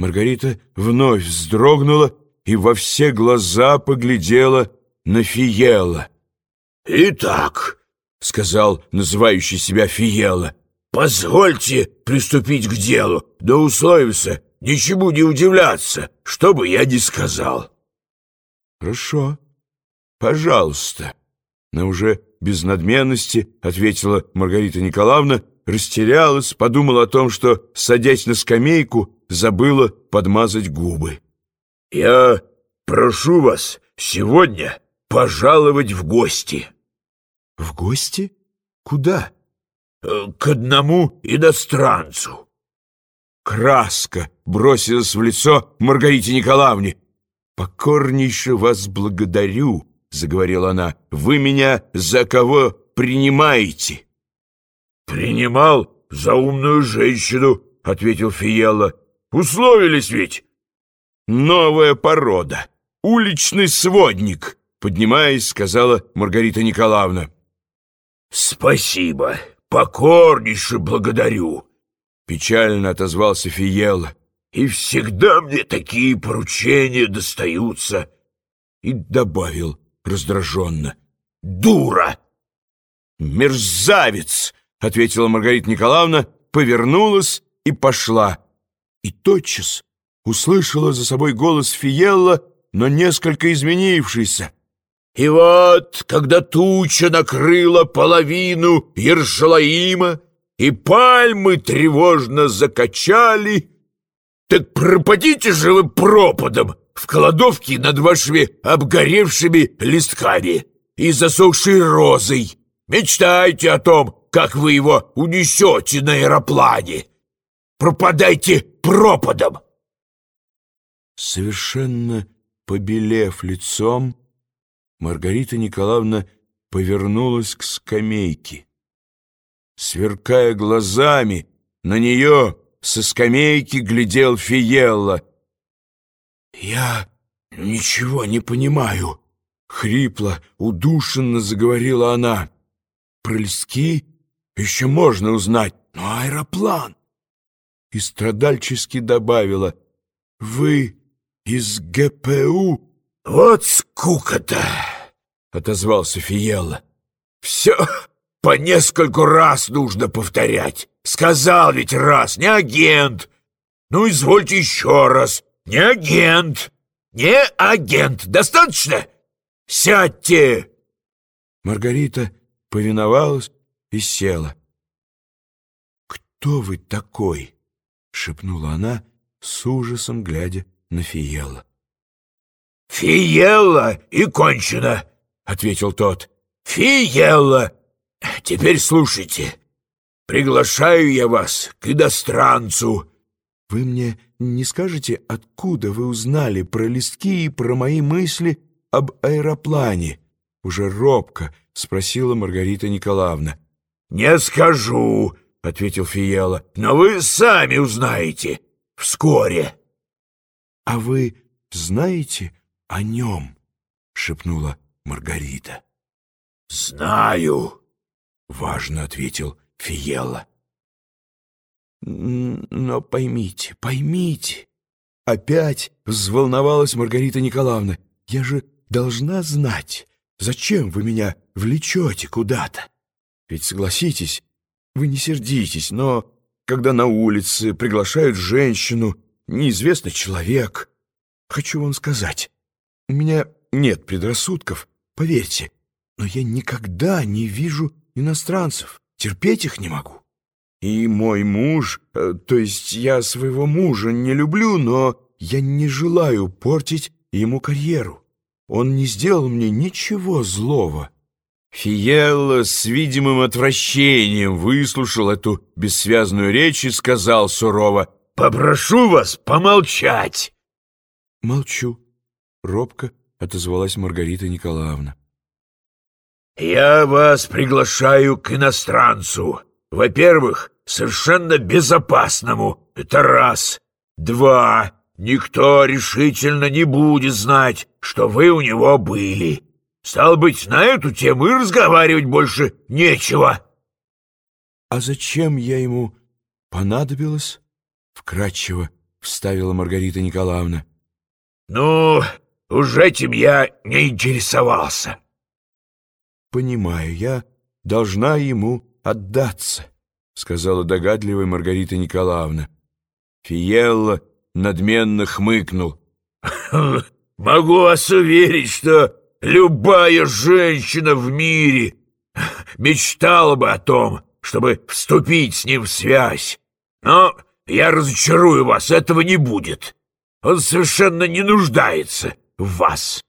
Маргарита вновь вздрогнула и во все глаза поглядела на Фиела. «Итак», — сказал называющий себя Фиела, «позвольте приступить к делу, да условимся, ничему не удивляться, что бы я ни сказал». «Хорошо, пожалуйста», — но уже без надменности ответила Маргарита Николаевна, растерялась, подумала о том, что, садясь на скамейку, забыла подмазать губы. «Я прошу вас сегодня пожаловать в гости». «В гости? Куда?» «Э, «К одному иностранцу». Краска бросилась в лицо Маргарите Николаевне. «Покорнейше вас благодарю», — заговорила она. «Вы меня за кого принимаете?» «Принимал за умную женщину», — ответил Фиелла. «Условились ведь». «Новая порода. Уличный сводник», — поднимаясь, сказала Маргарита Николаевна. «Спасибо. Покорнейше благодарю», — печально отозвался Фиелла. «И всегда мне такие поручения достаются». И добавил раздраженно. «Дура!» «Мерзавец!» — ответила Маргарита Николаевна, повернулась и пошла. И тотчас услышала за собой голос Фиелла, но несколько изменившийся. «И вот, когда туча накрыла половину Ершалаима, и пальмы тревожно закачали, так пропадите же вы пропадом в кладовке над вашими обгоревшими листками и засохшей розой. Мечтайте о том, как вы его унесете на аэроплане. Пропадайте пропадом!» Совершенно побелев лицом, Маргарита Николаевна повернулась к скамейке. Сверкая глазами, на нее со скамейки глядел Фиелла. «Я ничего не понимаю», — хрипло, удушенно заговорила она. «Про листки еще можно узнать, но аэроплан...» И страдальчески добавила, «Вы из ГПУ...» «Вот скука-то!» — отозвался Фиелла. «Все по нескольку раз нужно повторять. Сказал ведь раз, не агент. Ну, извольте еще раз, не агент. Не агент. Достаточно? Сядьте!» Маргарита повиновалась и села. «Кто вы такой?» — шепнула она, с ужасом глядя на Фиелла. «Фиелла и кончено!» — ответил тот. «Фиелла! Теперь слушайте. Приглашаю я вас к иностранцу». «Вы мне не скажете, откуда вы узнали про листки и про мои мысли об аэроплане?» Уже робко спросила Маргарита Николаевна. «Не скажу», — ответил Фиела, — «но вы сами узнаете вскоре». «А вы знаете о нем?» — шепнула Маргарита. «Знаю», — важно ответил Фиела. «Но поймите, поймите!» Опять взволновалась Маргарита Николаевна. «Я же должна знать, зачем вы меня влечете куда-то? Ведь, согласитесь, вы не сердитесь, но когда на улице приглашают женщину, неизвестный человек, хочу вам сказать, у меня нет предрассудков, поверьте, но я никогда не вижу иностранцев, терпеть их не могу. И мой муж, э, то есть я своего мужа не люблю, но я не желаю портить ему карьеру. Он не сделал мне ничего злого. Фиелла с видимым отвращением выслушал эту бессвязную речь и сказал сурово, «Попрошу вас помолчать!» «Молчу», — робко отозвалась Маргарита Николаевна. «Я вас приглашаю к иностранцу. Во-первых, совершенно безопасному. Это раз. Два. Никто решительно не будет знать, что вы у него были. Стал быть, на эту тему и разговаривать больше нечего». «А зачем я ему понадобилась?» — вкратчиво — вставила Маргарита Николаевна. «Ну, уж этим я не интересовался». «Понимаю, я должна ему отдаться», — сказала догадливая Маргарита Николаевна. Фиелла надменно хмыкнул. «Могу вас уверить, что любая женщина в мире мечтала бы о том, чтобы вступить с ним в связь. Но я разочарую вас, этого не будет. Он совершенно не нуждается в вас».